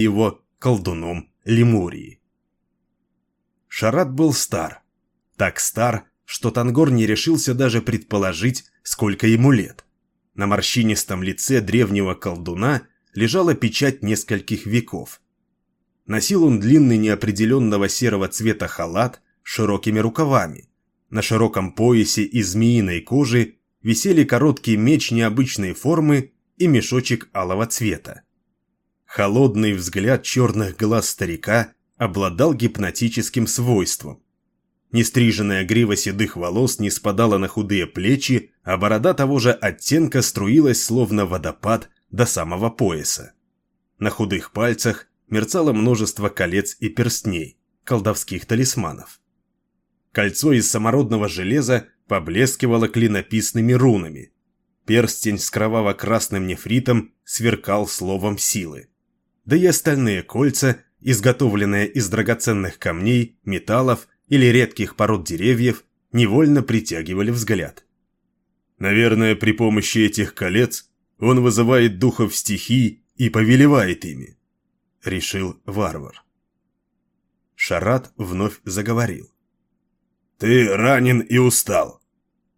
его колдуном Лемурии. Шарат был стар. Так стар, что Тангор не решился даже предположить, сколько ему лет. На морщинистом лице древнего колдуна лежала печать нескольких веков. Носил он длинный неопределенного серого цвета халат с широкими рукавами. На широком поясе из змеиной кожи висели короткий меч необычной формы и мешочек алого цвета. Холодный взгляд черных глаз старика обладал гипнотическим свойством. Нестриженная грива седых волос не спадала на худые плечи, а борода того же оттенка струилась словно водопад до самого пояса. На худых пальцах мерцало множество колец и перстней, колдовских талисманов. Кольцо из самородного железа поблескивало клинописными рунами. Перстень с кроваво-красным нефритом сверкал словом силы. Да и остальные кольца, изготовленные из драгоценных камней, металлов или редких пород деревьев, невольно притягивали взгляд. Наверное, при помощи этих колец он вызывает духов стихий и повелевает ими, решил варвар. Шарат вновь заговорил. «Ты ранен и устал.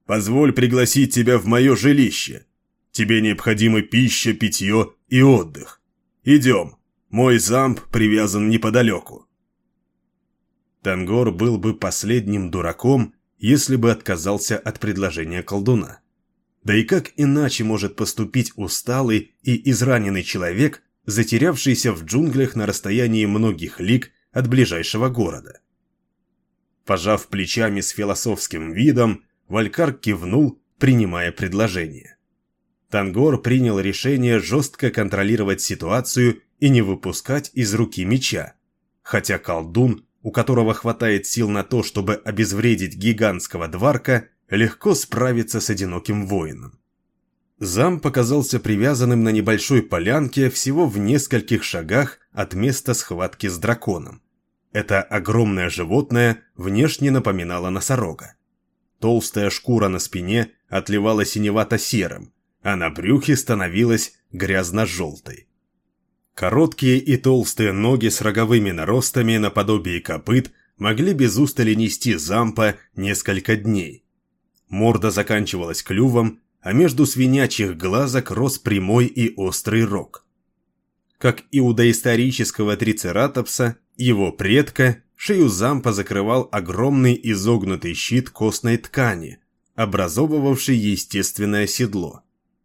Позволь пригласить тебя в мое жилище. Тебе необходима пища, питье и отдых. Идем, мой замп привязан неподалеку». Тангор был бы последним дураком, если бы отказался от предложения колдуна. Да и как иначе может поступить усталый и израненный человек, затерявшийся в джунглях на расстоянии многих лиг от ближайшего города? Пожав плечами с философским видом, Валькар кивнул, принимая предложение. Тангор принял решение жестко контролировать ситуацию и не выпускать из руки меча, хотя колдун, у которого хватает сил на то, чтобы обезвредить гигантского дварка, легко справиться с одиноким воином. Зам показался привязанным на небольшой полянке всего в нескольких шагах от места схватки с драконом. Это огромное животное внешне напоминало носорога. Толстая шкура на спине отливала синевато-серым, а на брюхе становилась грязно-желтой. Короткие и толстые ноги с роговыми наростами наподобие копыт могли без устали нести зампа несколько дней. Морда заканчивалась клювом, а между свинячьих глазок рос прямой и острый рог. Как и у доисторического трицератопса, его предка, шею зампа закрывал огромный изогнутый щит костной ткани, образовывавший естественное седло.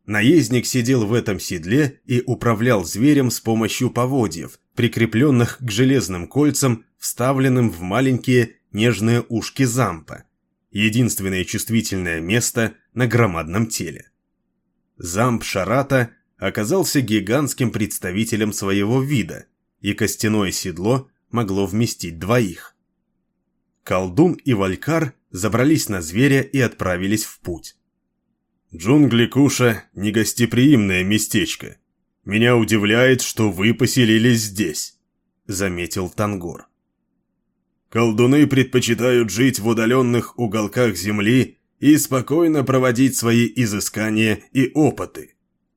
Наездник сидел в этом седле и управлял зверем с помощью поводьев, прикрепленных к железным кольцам, вставленным в маленькие нежные ушки зампа, единственное чувствительное место на громадном теле. Замп Шарата оказался гигантским представителем своего вида, и костяное седло могло вместить двоих. Колдун и Валькар забрались на зверя и отправились в путь. «Джунгли Куша – негостеприимное местечко. Меня удивляет, что вы поселились здесь», – заметил Тангор. Колдуны предпочитают жить в удаленных уголках земли и спокойно проводить свои изыскания и опыты.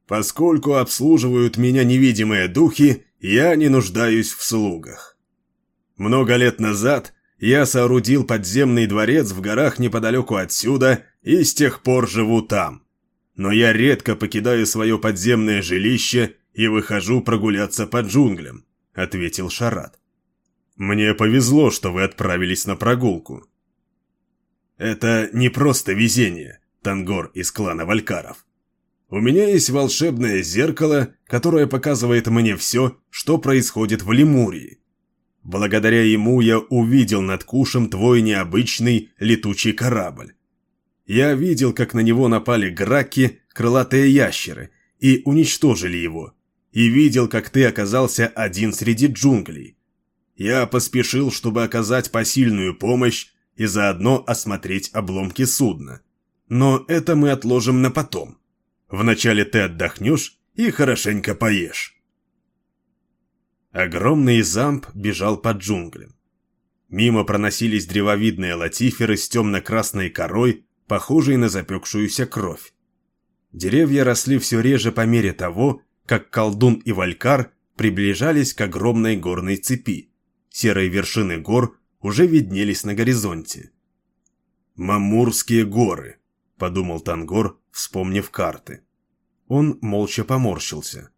Поскольку обслуживают меня невидимые духи, я не нуждаюсь в слугах. Много лет назад я соорудил подземный дворец в горах неподалеку отсюда и с тех пор живу там. Но я редко покидаю свое подземное жилище и выхожу прогуляться по джунглям, ответил Шарат. Мне повезло, что вы отправились на прогулку. Это не просто везение, Тангор из клана Валькаров. У меня есть волшебное зеркало, которое показывает мне все, что происходит в Лемурии. Благодаря ему я увидел над Кушем твой необычный летучий корабль. Я видел, как на него напали граки, крылатые ящеры, и уничтожили его. И видел, как ты оказался один среди джунглей. Я поспешил, чтобы оказать посильную помощь и заодно осмотреть обломки судна. Но это мы отложим на потом. Вначале ты отдохнешь и хорошенько поешь. Огромный замп бежал под джунглям. Мимо проносились древовидные латиферы с темно-красной корой, похожей на запекшуюся кровь. Деревья росли все реже по мере того, как колдун и валькар приближались к огромной горной цепи. Серые вершины гор уже виднелись на горизонте. «Мамурские горы», — подумал Тангор, вспомнив карты. Он молча поморщился.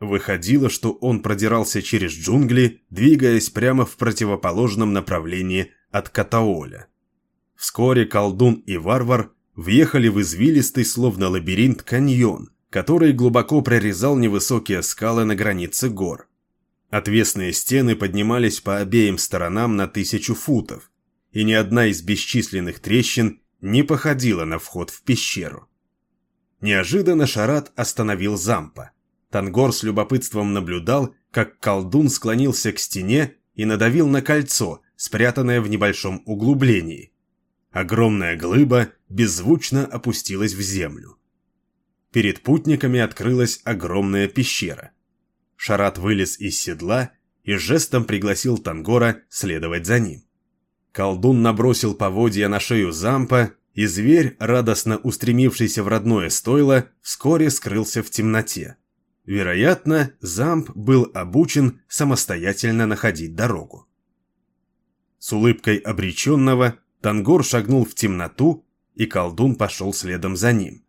Выходило, что он продирался через джунгли, двигаясь прямо в противоположном направлении от Катаоля. Вскоре колдун и варвар въехали в извилистый, словно лабиринт, каньон, который глубоко прорезал невысокие скалы на границе гор. Отвесные стены поднимались по обеим сторонам на тысячу футов, и ни одна из бесчисленных трещин не походила на вход в пещеру. Неожиданно Шарат остановил Зампа. Тангор с любопытством наблюдал, как колдун склонился к стене и надавил на кольцо, спрятанное в небольшом углублении. Огромная глыба беззвучно опустилась в землю. Перед путниками открылась огромная пещера. Шарат вылез из седла и жестом пригласил Тангора следовать за ним. Колдун набросил поводья на шею Зампа, и зверь, радостно устремившийся в родное стойло, вскоре скрылся в темноте. Вероятно, Замп был обучен самостоятельно находить дорогу. С улыбкой обреченного Тангор шагнул в темноту, и колдун пошел следом за ним.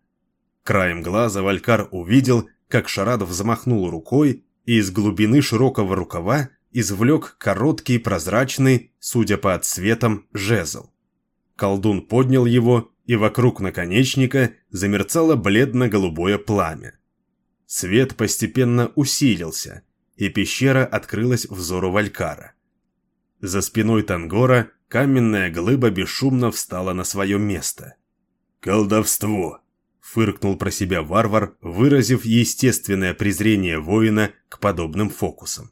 Краем глаза Валькар увидел, как Шарадов взмахнул рукой, и из глубины широкого рукава извлек короткий прозрачный, судя по отсветам, жезл. Колдун поднял его, и вокруг наконечника замерцало бледно-голубое пламя. Свет постепенно усилился, и пещера открылась взору Валькара. За спиной Тангора каменная глыба бесшумно встала на свое место. «Колдовство!» — фыркнул про себя варвар, выразив естественное презрение воина к подобным фокусам.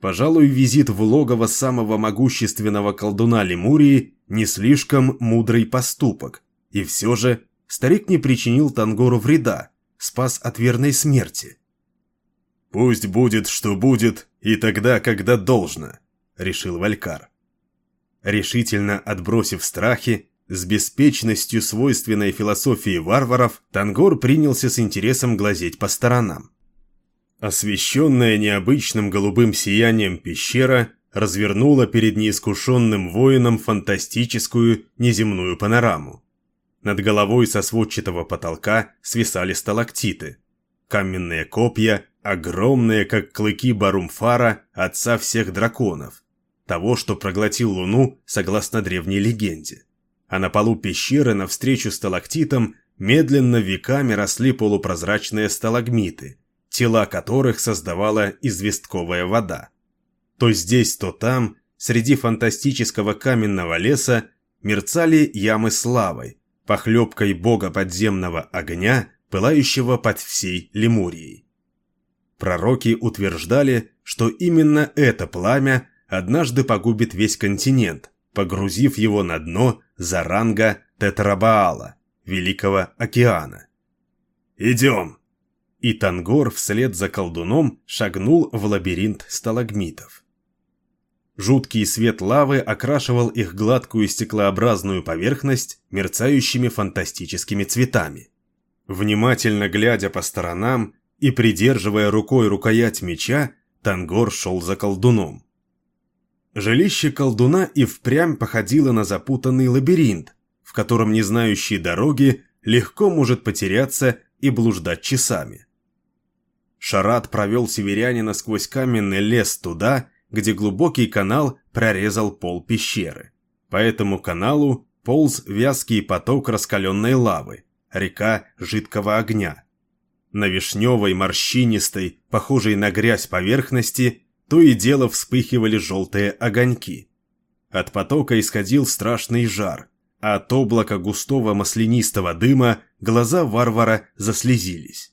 Пожалуй, визит в логово самого могущественного колдуна Лемурии не слишком мудрый поступок, и все же старик не причинил Тангору вреда, спас от верной смерти. «Пусть будет, что будет, и тогда, когда должно», — решил Валькар. Решительно отбросив страхи, с беспечностью, свойственной философии варваров, Тангор принялся с интересом глазеть по сторонам. Освещенная необычным голубым сиянием пещера развернула перед неискушенным воином фантастическую неземную панораму. Над головой со сводчатого потолка свисали сталактиты. Каменные копья, огромные, как клыки Барумфара, отца всех драконов. Того, что проглотил Луну, согласно древней легенде. А на полу пещеры навстречу сталактитам медленно веками росли полупрозрачные сталагмиты, тела которых создавала известковая вода. То здесь, то там, среди фантастического каменного леса, мерцали ямы с лавой, похлебкой бога подземного огня, пылающего под всей Лемурией. Пророки утверждали, что именно это пламя однажды погубит весь континент, погрузив его на дно Заранга Тетрабаала, Великого океана. «Идем!» И Тангор вслед за колдуном шагнул в лабиринт сталагмитов. Жуткий свет лавы окрашивал их гладкую стеклообразную поверхность мерцающими фантастическими цветами. Внимательно глядя по сторонам и придерживая рукой рукоять меча, Тангор шел за колдуном. Жилище колдуна и впрямь походило на запутанный лабиринт, в котором не знающий дороги легко может потеряться и блуждать часами. Шарат провел северянина сквозь каменный лес туда, где глубокий канал прорезал пол пещеры. По этому каналу полз вязкий поток раскаленной лавы, река жидкого огня. На вишневой, морщинистой, похожей на грязь поверхности, то и дело вспыхивали желтые огоньки. От потока исходил страшный жар, а от облака густого маслянистого дыма глаза варвара заслезились.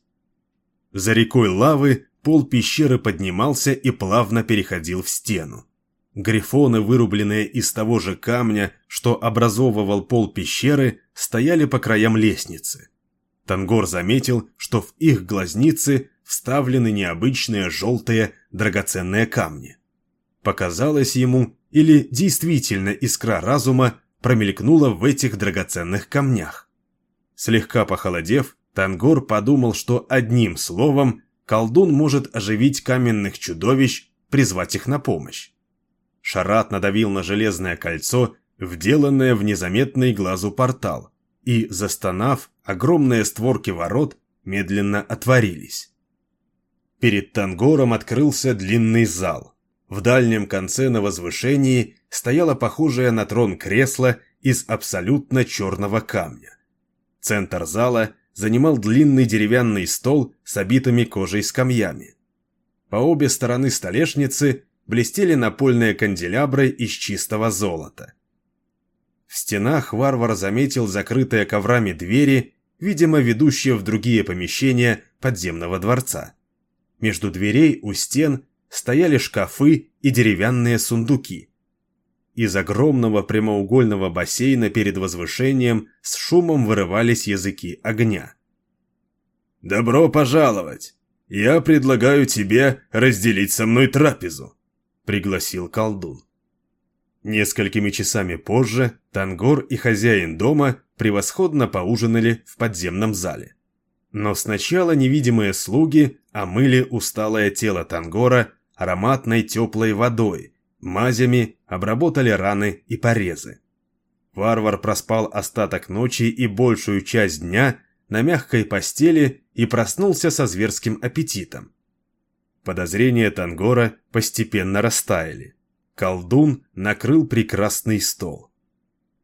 За рекой лавы Пол пещеры поднимался и плавно переходил в стену. Грифоны, вырубленные из того же камня, что образовывал пол пещеры, стояли по краям лестницы. Тангор заметил, что в их глазницы вставлены необычные желтые драгоценные камни. Показалось ему, или действительно искра разума промелькнула в этих драгоценных камнях. Слегка похолодев, Тангор подумал, что одним словом колдун может оживить каменных чудовищ, призвать их на помощь. Шарат надавил на железное кольцо, вделанное в незаметный глазу портал, и, застонав, огромные створки ворот медленно отворились. Перед Тангором открылся длинный зал. В дальнем конце на возвышении стояло похожее на трон кресло из абсолютно черного камня. Центр зала занимал длинный деревянный стол с обитыми кожей скамьями. По обе стороны столешницы блестели напольные канделябры из чистого золота. В стенах варвар заметил закрытые коврами двери, видимо, ведущие в другие помещения подземного дворца. Между дверей у стен стояли шкафы и деревянные сундуки. Из огромного прямоугольного бассейна перед возвышением с шумом вырывались языки огня. «Добро пожаловать! Я предлагаю тебе разделить со мной трапезу», — пригласил колдун. Несколькими часами позже Тангор и хозяин дома превосходно поужинали в подземном зале. Но сначала невидимые слуги омыли усталое тело Тангора ароматной теплой водой, мазями обработали раны и порезы. Варвар проспал остаток ночи и большую часть дня на мягкой постели и проснулся со зверским аппетитом. Подозрения Тангора постепенно растаяли. Колдун накрыл прекрасный стол.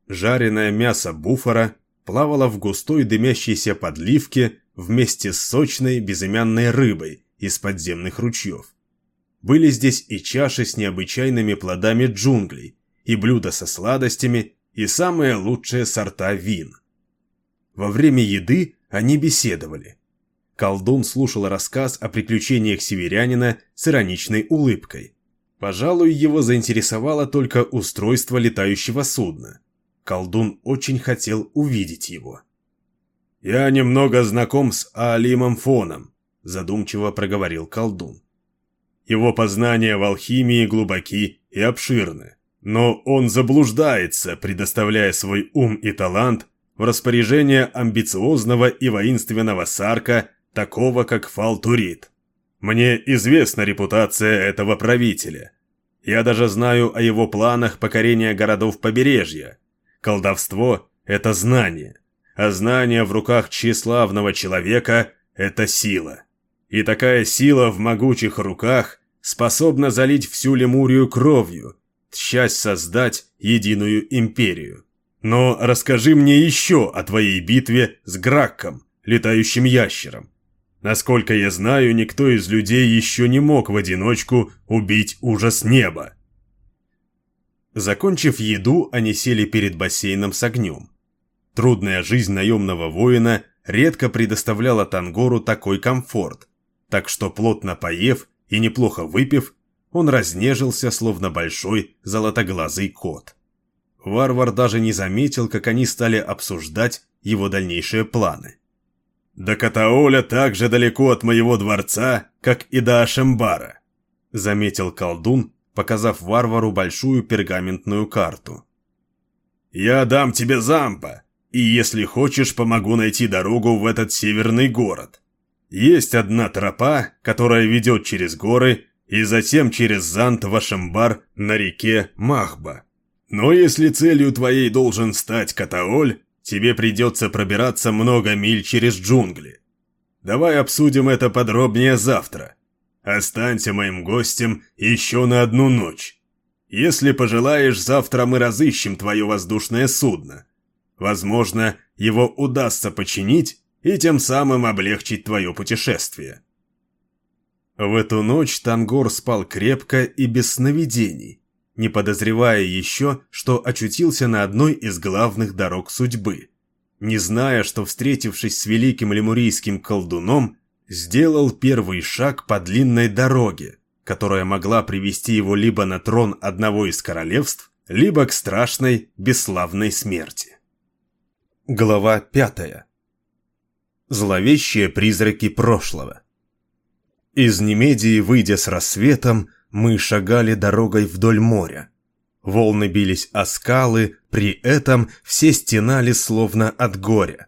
Жареное мясо буфора плавало в густой дымящейся подливке вместе с сочной безымянной рыбой из подземных ручьев. Были здесь и чаши с необычайными плодами джунглей, и блюда со сладостями, и самые лучшие сорта вин. Во время еды они беседовали. Колдун слушал рассказ о приключениях северянина с ироничной улыбкой. Пожалуй, его заинтересовало только устройство летающего судна. Колдун очень хотел увидеть его. «Я немного знаком с Алимом Фоном», – задумчиво проговорил колдун. «Его познания в алхимии глубоки и обширны, но он заблуждается, предоставляя свой ум и талант в распоряжение амбициозного и воинственного сарка, такого как Фалтурит. Мне известна репутация этого правителя. Я даже знаю о его планах покорения городов побережья. Колдовство – это знание а знание в руках тщеславного человека – это сила. И такая сила в могучих руках способна залить всю Лемурию кровью, тщась создать единую империю. Но расскажи мне еще о твоей битве с Гракком, летающим ящером. Насколько я знаю, никто из людей еще не мог в одиночку убить ужас неба. Закончив еду, они сели перед бассейном с огнем. Трудная жизнь наемного воина редко предоставляла Тангору такой комфорт, так что плотно поев и неплохо выпив, он разнежился, словно большой золотоглазый кот. Варвар даже не заметил, как они стали обсуждать его дальнейшие планы. «До Катаоля так же далеко от моего дворца, как и до Ашембара», заметил колдун, показав варвару большую пергаментную карту. «Я дам тебе зампа, и если хочешь, помогу найти дорогу в этот северный город. Есть одна тропа, которая ведет через горы и затем через Зант Вашембар на реке Махба. Но если целью твоей должен стать Катаоль, тебе придется пробираться много миль через джунгли. Давай обсудим это подробнее завтра. Останься моим гостем еще на одну ночь. Если пожелаешь, завтра мы разыщем твое воздушное судно. Возможно, его удастся починить и тем самым облегчить твое путешествие. В эту ночь Тангор спал крепко и без сновидений, не подозревая еще, что очутился на одной из главных дорог судьбы, не зная, что, встретившись с великим лемурийским колдуном, сделал первый шаг по длинной дороге, которая могла привести его либо на трон одного из королевств, либо к страшной бесславной смерти. Глава пятая. Зловещие призраки прошлого. Из Немедии, выйдя с рассветом, мы шагали дорогой вдоль моря. Волны бились о скалы, при этом все стенали словно от горя.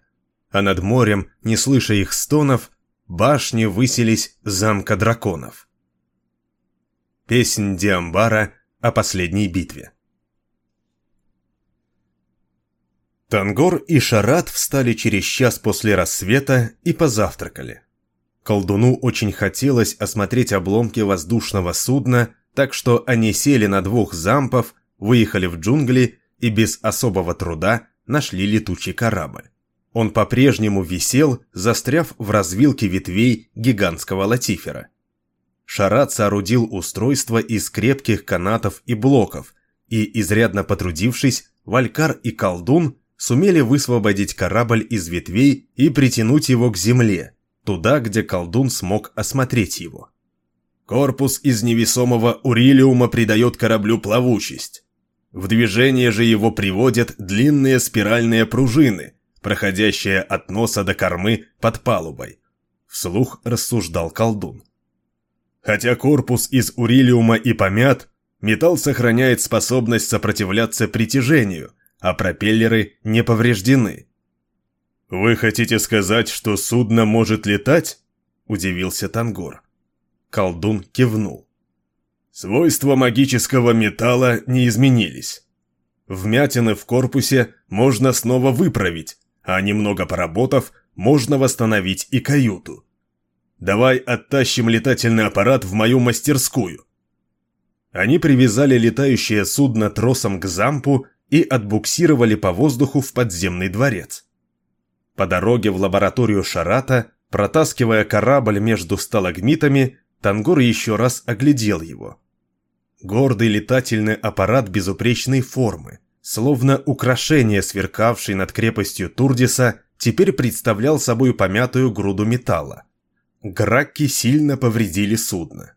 А над морем, не слыша их стонов, башни высились замка драконов. Песнь Диамбара о последней битве. Тангор и Шарат встали через час после рассвета и позавтракали. Колдуну очень хотелось осмотреть обломки воздушного судна, так что они сели на двух зампов, выехали в джунгли и без особого труда нашли летучий корабль. Он по-прежнему висел, застряв в развилке ветвей гигантского латифера. Шарат соорудил устройство из крепких канатов и блоков, и, изрядно потрудившись, Валькар и Колдун сумели высвободить корабль из ветвей и притянуть его к земле, туда, где колдун смог осмотреть его. Корпус из невесомого урилиума придает кораблю плавучесть. В движение же его приводят длинные спиральные пружины, проходящие от носа до кормы под палубой. Вслух рассуждал колдун. Хотя корпус из урилиума и помят, металл сохраняет способность сопротивляться притяжению, а пропеллеры не повреждены. «Вы хотите сказать, что судно может летать?» – удивился Тангор. Колдун кивнул. Свойства магического металла не изменились. Вмятины в корпусе можно снова выправить, а немного поработав, можно восстановить и каюту. Давай оттащим летательный аппарат в мою мастерскую. Они привязали летающее судно тросом к зампу и отбуксировали по воздуху в подземный дворец. По дороге в лабораторию Шарата, протаскивая корабль между сталагмитами, Тангор еще раз оглядел его. Гордый летательный аппарат безупречной формы, словно украшение, сверкавший над крепостью Турдиса, теперь представлял собой помятую груду металла. Гракки сильно повредили судно.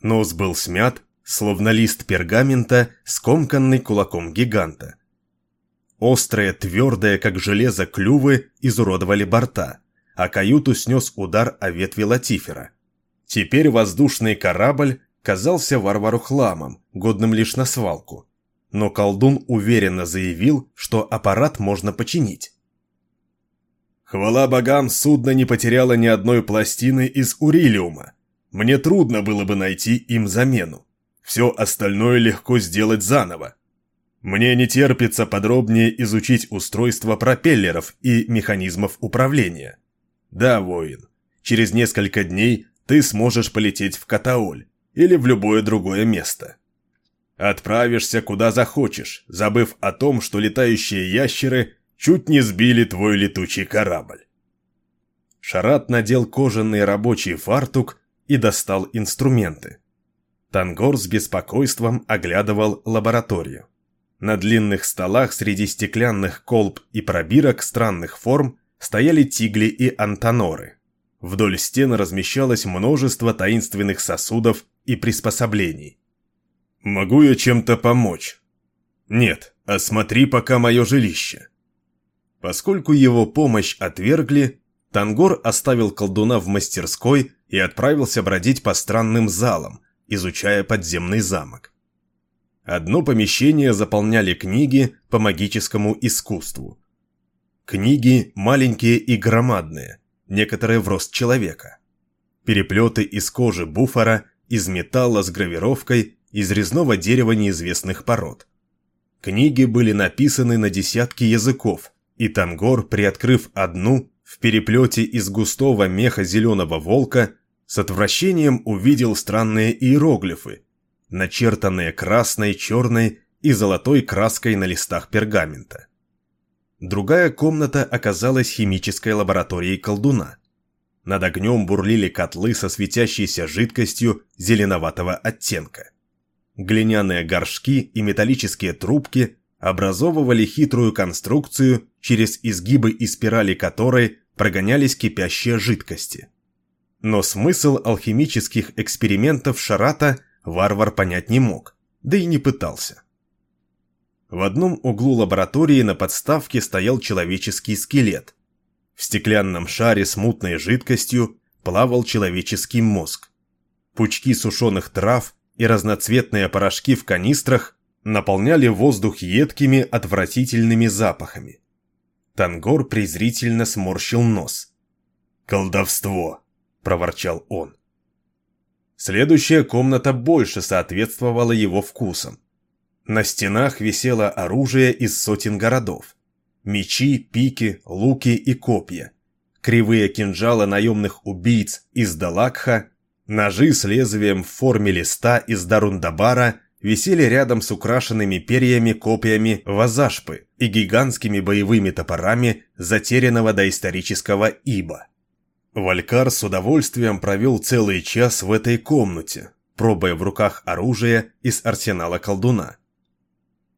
Нос был смят, словно лист пергамента, скомканный кулаком гиганта. Острые, твердые, как железо, клювы изуродовали борта, а каюту снес удар о ветви Латифера. Теперь воздушный корабль казался варвару хламом, годным лишь на свалку. Но колдун уверенно заявил, что аппарат можно починить. Хвала богам, судно не потеряло ни одной пластины из урилиума. Мне трудно было бы найти им замену. Все остальное легко сделать заново. Мне не терпится подробнее изучить устройство пропеллеров и механизмов управления. Да, воин, через несколько дней ты сможешь полететь в Катаоль или в любое другое место. Отправишься куда захочешь, забыв о том, что летающие ящеры чуть не сбили твой летучий корабль. Шарат надел кожаный рабочий фартук и достал инструменты. Тангор с беспокойством оглядывал лабораторию. На длинных столах среди стеклянных колб и пробирок странных форм стояли тигли и антоноры. Вдоль стен размещалось множество таинственных сосудов и приспособлений. «Могу я чем-то помочь?» «Нет, осмотри пока мое жилище». Поскольку его помощь отвергли, Тангор оставил колдуна в мастерской и отправился бродить по странным залам, изучая подземный замок. Одно помещение заполняли книги по магическому искусству. Книги маленькие и громадные, некоторые в рост человека. Переплеты из кожи буфора, из металла с гравировкой, из резного дерева неизвестных пород. Книги были написаны на десятки языков, и Тангор, приоткрыв одну, в переплете из густого меха зеленого волка, с отвращением увидел странные иероглифы, начертанные красной, черной и золотой краской на листах пергамента. Другая комната оказалась химической лабораторией колдуна. Над огнем бурлили котлы со светящейся жидкостью зеленоватого оттенка. Глиняные горшки и металлические трубки образовывали хитрую конструкцию, через изгибы и спирали которой прогонялись кипящие жидкости. Но смысл алхимических экспериментов Шарата – варвар понять не мог, да и не пытался. В одном углу лаборатории на подставке стоял человеческий скелет. В стеклянном шаре с мутной жидкостью плавал человеческий мозг. Пучки сушеных трав и разноцветные порошки в канистрах наполняли воздух едкими отвратительными запахами. Тангор презрительно сморщил нос. «Колдовство! – проворчал он. Следующая комната больше соответствовала его вкусам. На стенах висело оружие из сотен городов. Мечи, пики, луки и копья. Кривые кинжалы наемных убийц из Далакха, ножи с лезвием в форме листа из Дарундабара висели рядом с украшенными перьями копьями Вазашпы и гигантскими боевыми топорами затерянного доисторического Иба. Валькар с удовольствием провел целый час в этой комнате, пробуя в руках оружие из арсенала колдуна.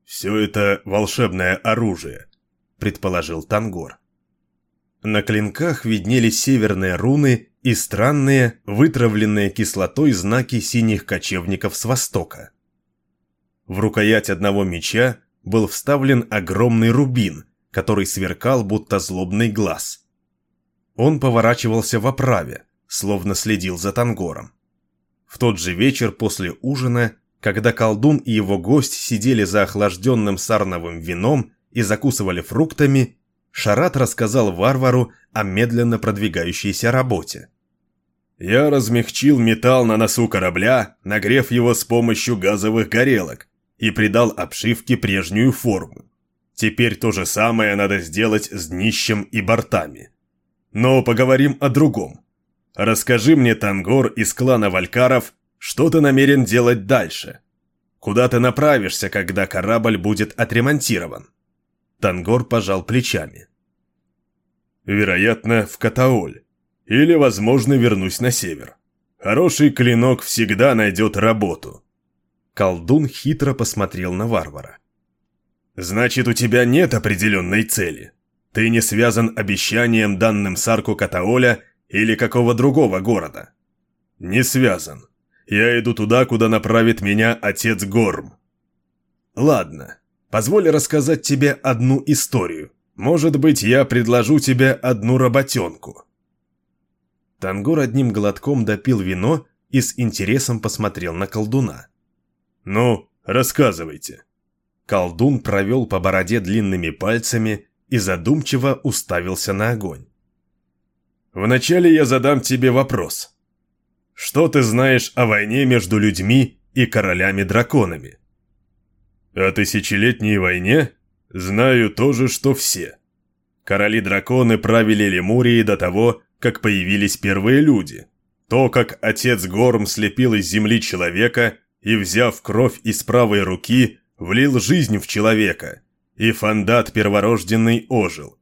«Все это волшебное оружие», — предположил Тангор. На клинках виднелись северные руны и странные, вытравленные кислотой знаки синих кочевников с востока. В рукоять одного меча был вставлен огромный рубин, который сверкал, будто злобный глаз. Он поворачивался в оправе, словно следил за Тангором. В тот же вечер после ужина, когда колдун и его гость сидели за охлажденным сарновым вином и закусывали фруктами, Шарат рассказал варвару о медленно продвигающейся работе. «Я размягчил металл на носу корабля, нагрев его с помощью газовых горелок, и придал обшивке прежнюю форму. Теперь то же самое надо сделать с днищем и бортами. Но поговорим о другом. Расскажи мне, Тангор из клана Валькаров, что ты намерен делать дальше? Куда ты направишься, когда корабль будет отремонтирован?» Тангор пожал плечами. «Вероятно, в Катаоль. Или, возможно, вернусь на север. Хороший клинок всегда найдет работу». Колдун хитро посмотрел на варвара. «Значит, у тебя нет определенной цели. Ты не связан обещанием, данным Сарку Катаоля или какого другого города?» «Не связан. Я иду туда, куда направит меня отец Горм». «Ладно, Позволь рассказать тебе одну историю. Может быть, я предложу тебе одну работенку». Тангор одним глотком допил вино и с интересом посмотрел на колдуна. «Ну, рассказывайте». Колдун провел по бороде длинными пальцами и задумчиво уставился на огонь. «Вначале я задам тебе вопрос. Что ты знаешь о войне между людьми и королями-драконами?» О тысячелетней войне знаю то же, что все. Короли-драконы правили Лемурией до того, как появились первые люди. То, как отец Горм слепил из земли человека и, взяв кровь из правой руки, влил жизнь в человека, и фандат перворожденный ожил.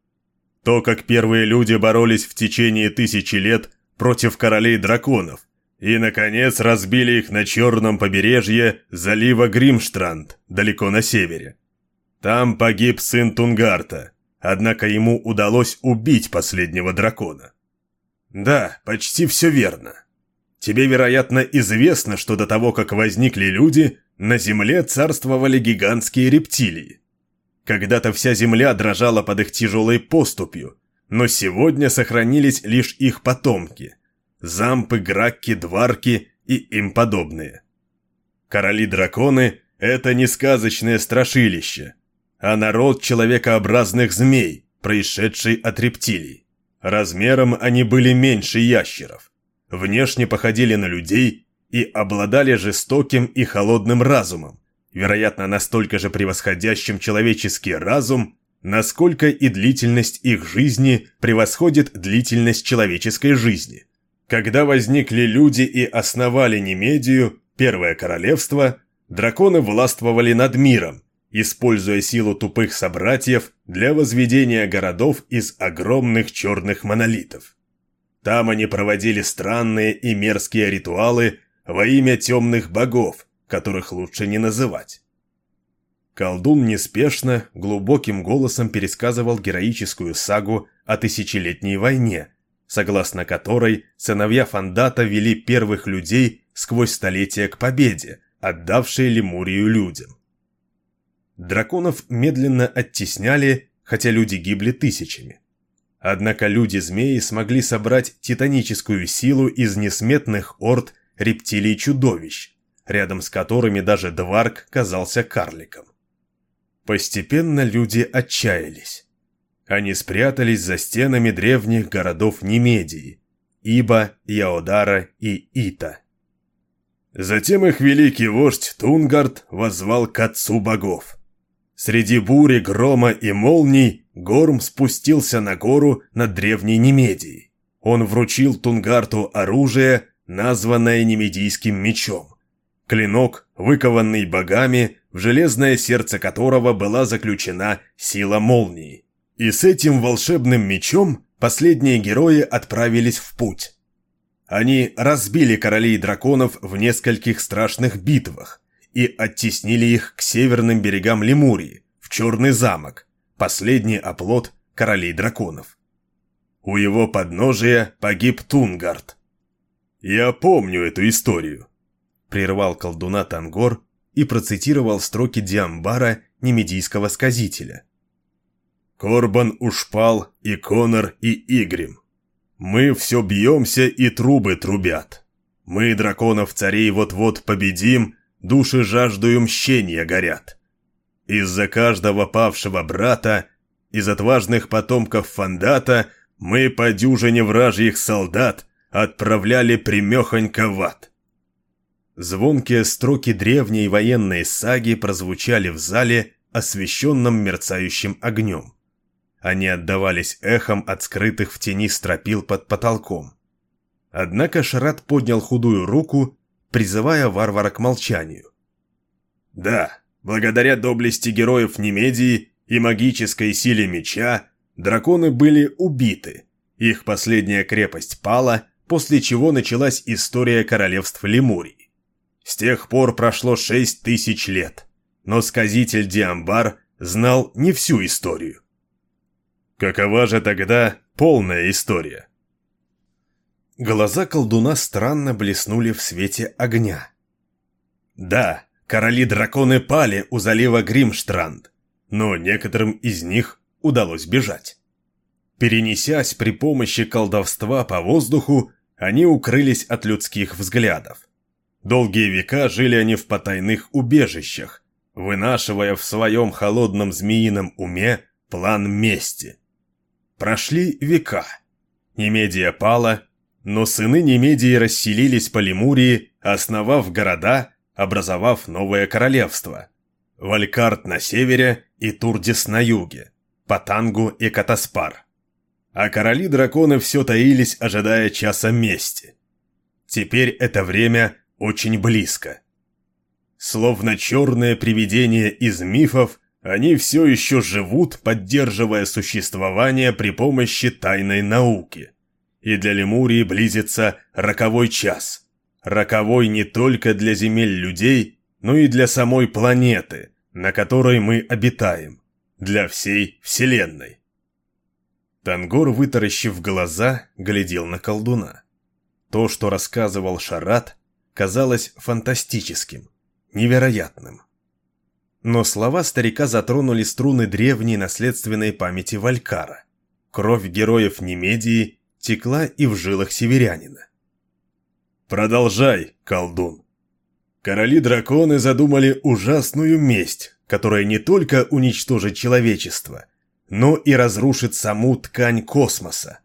То, как первые люди боролись в течение тысячи лет против королей-драконов, и, наконец, разбили их на черном побережье залива Гримштранд, далеко на севере. Там погиб сын Тунгарта, однако ему удалось убить последнего дракона. Да, почти все верно. Тебе, вероятно, известно, что до того, как возникли люди, на Земле царствовали гигантские рептилии. Когда-то вся Земля дрожала под их тяжелой поступью, но сегодня сохранились лишь их потомки – зампы, гракки, дварки и им подобные. Короли-драконы – это не сказочное страшилище, а народ человекообразных змей, происшедший от рептилий. Размером они были меньше ящеров, внешне походили на людей и обладали жестоким и холодным разумом, вероятно, настолько же превосходящим человеческий разум, насколько и длительность их жизни превосходит длительность человеческой жизни – когда возникли люди и основали Немедию, Первое Королевство, драконы властвовали над миром, используя силу тупых собратьев для возведения городов из огромных черных монолитов. Там они проводили странные и мерзкие ритуалы во имя темных богов, которых лучше не называть. Колдун неспешно, глубоким голосом пересказывал героическую сагу о тысячелетней войне, согласно которой сыновья Фандата вели первых людей сквозь столетия к победе, отдавшие Лемурию людям. Драконов медленно оттесняли, хотя люди гибли тысячами. Однако люди-змеи смогли собрать титаническую силу из несметных орд рептилий-чудовищ, рядом с которыми даже Дварк казался карликом. Постепенно люди отчаялись. Они спрятались за стенами древних городов Немедии. Иба, Яодара и Ита. Затем их великий вождь Тунгард возвал к отцу богов. Среди бури, грома и молний Горм спустился на гору над древней Немедией. Он вручил Тунгарту оружие, названное немедийским мечом. Клинок, выкованный богами, в железное сердце которого была заключена сила молнии. И с этим волшебным мечом последние герои отправились в путь. Они разбили королей драконов в нескольких страшных битвах и оттеснили их к северным берегам Лемурии, в Черный замок, последний оплот королей драконов. У его подножия погиб Тунгард. «Я помню эту историю», — прервал колдуна Тангор и процитировал строки Диамбара, немедийского сказителя. «Корбан ушпал, и Конор, и Игрим. Мы все бьемся и трубы трубят. Мы, драконов-царей, вот-вот победим, души жаждую мщения горят. Из-за каждого павшего брата, из отважных потомков Фандата, мы по дюжине вражьих солдат отправляли примехонько в ад. Звонкие строки древней военной саги прозвучали в зале, освещенном мерцающим огнем. Они отдавались эхом от скрытых в тени стропил под потолком. Однако Шарат поднял худую руку, призывая варвара к молчанию. «Да, благодаря доблести героев Немедии и магической силе меча, драконы были убиты, их последняя крепость пала, после чего началась история королевств Лемурии. С тех пор прошло шесть тысяч лет, но сказитель Диамбар знал не всю историю. Какова же тогда полная история? Глаза колдуна странно блеснули в свете огня. Да, короли-драконы пали у залива Гримштранд, но некоторым из них удалось бежать. Перенесясь при помощи колдовства по воздуху, они укрылись от людских взглядов. Долгие века жили они в потайных убежищах, вынашивая в своем холодном змеином уме план мести – Прошли века. Немедия пала, но сыны Немедии расселились по Лемурии, основав города, образовав новое королевство. Валькарт на севере и Турдис на юге, Патангу и Катаспар. А короли-драконы все таились, ожидая часа мести. Теперь это время очень близко. Словно черное привидение из мифов, они все еще живут, поддерживая существование при помощи тайной науки. И для Лемурии близится роковой час. Роковой не только для земель людей, но и для самой планеты, на которой мы обитаем. Для всей Вселенной. Тангор, вытаращив глаза, глядел на колдуна. То, что рассказывал Шарат, казалось фантастическим, невероятным. Но слова старика затронули струны древней наследственной памяти Валькара. Кровь героев Немедии текла и в жилах северянина. «Продолжай, колдун!» Короли-драконы задумали ужасную месть, которая не только уничтожит человечество, но и разрушит саму ткань космоса.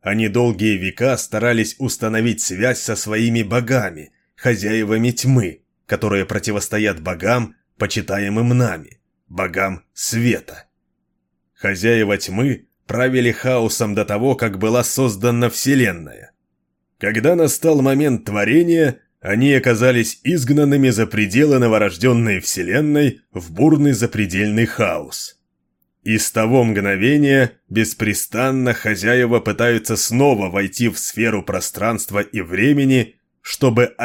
Они долгие века старались установить связь со своими богами, хозяевами тьмы, которые противостоят богам почитаемым нами, богам света. Хозяева тьмы правили хаосом до того, как была создана Вселенная. Когда настал момент творения, они оказались изгнанными за пределы новорожденной Вселенной в бурный запредельный хаос. И с того мгновения беспрестанно хозяева пытаются снова войти в сферу пространства и времени, чтобы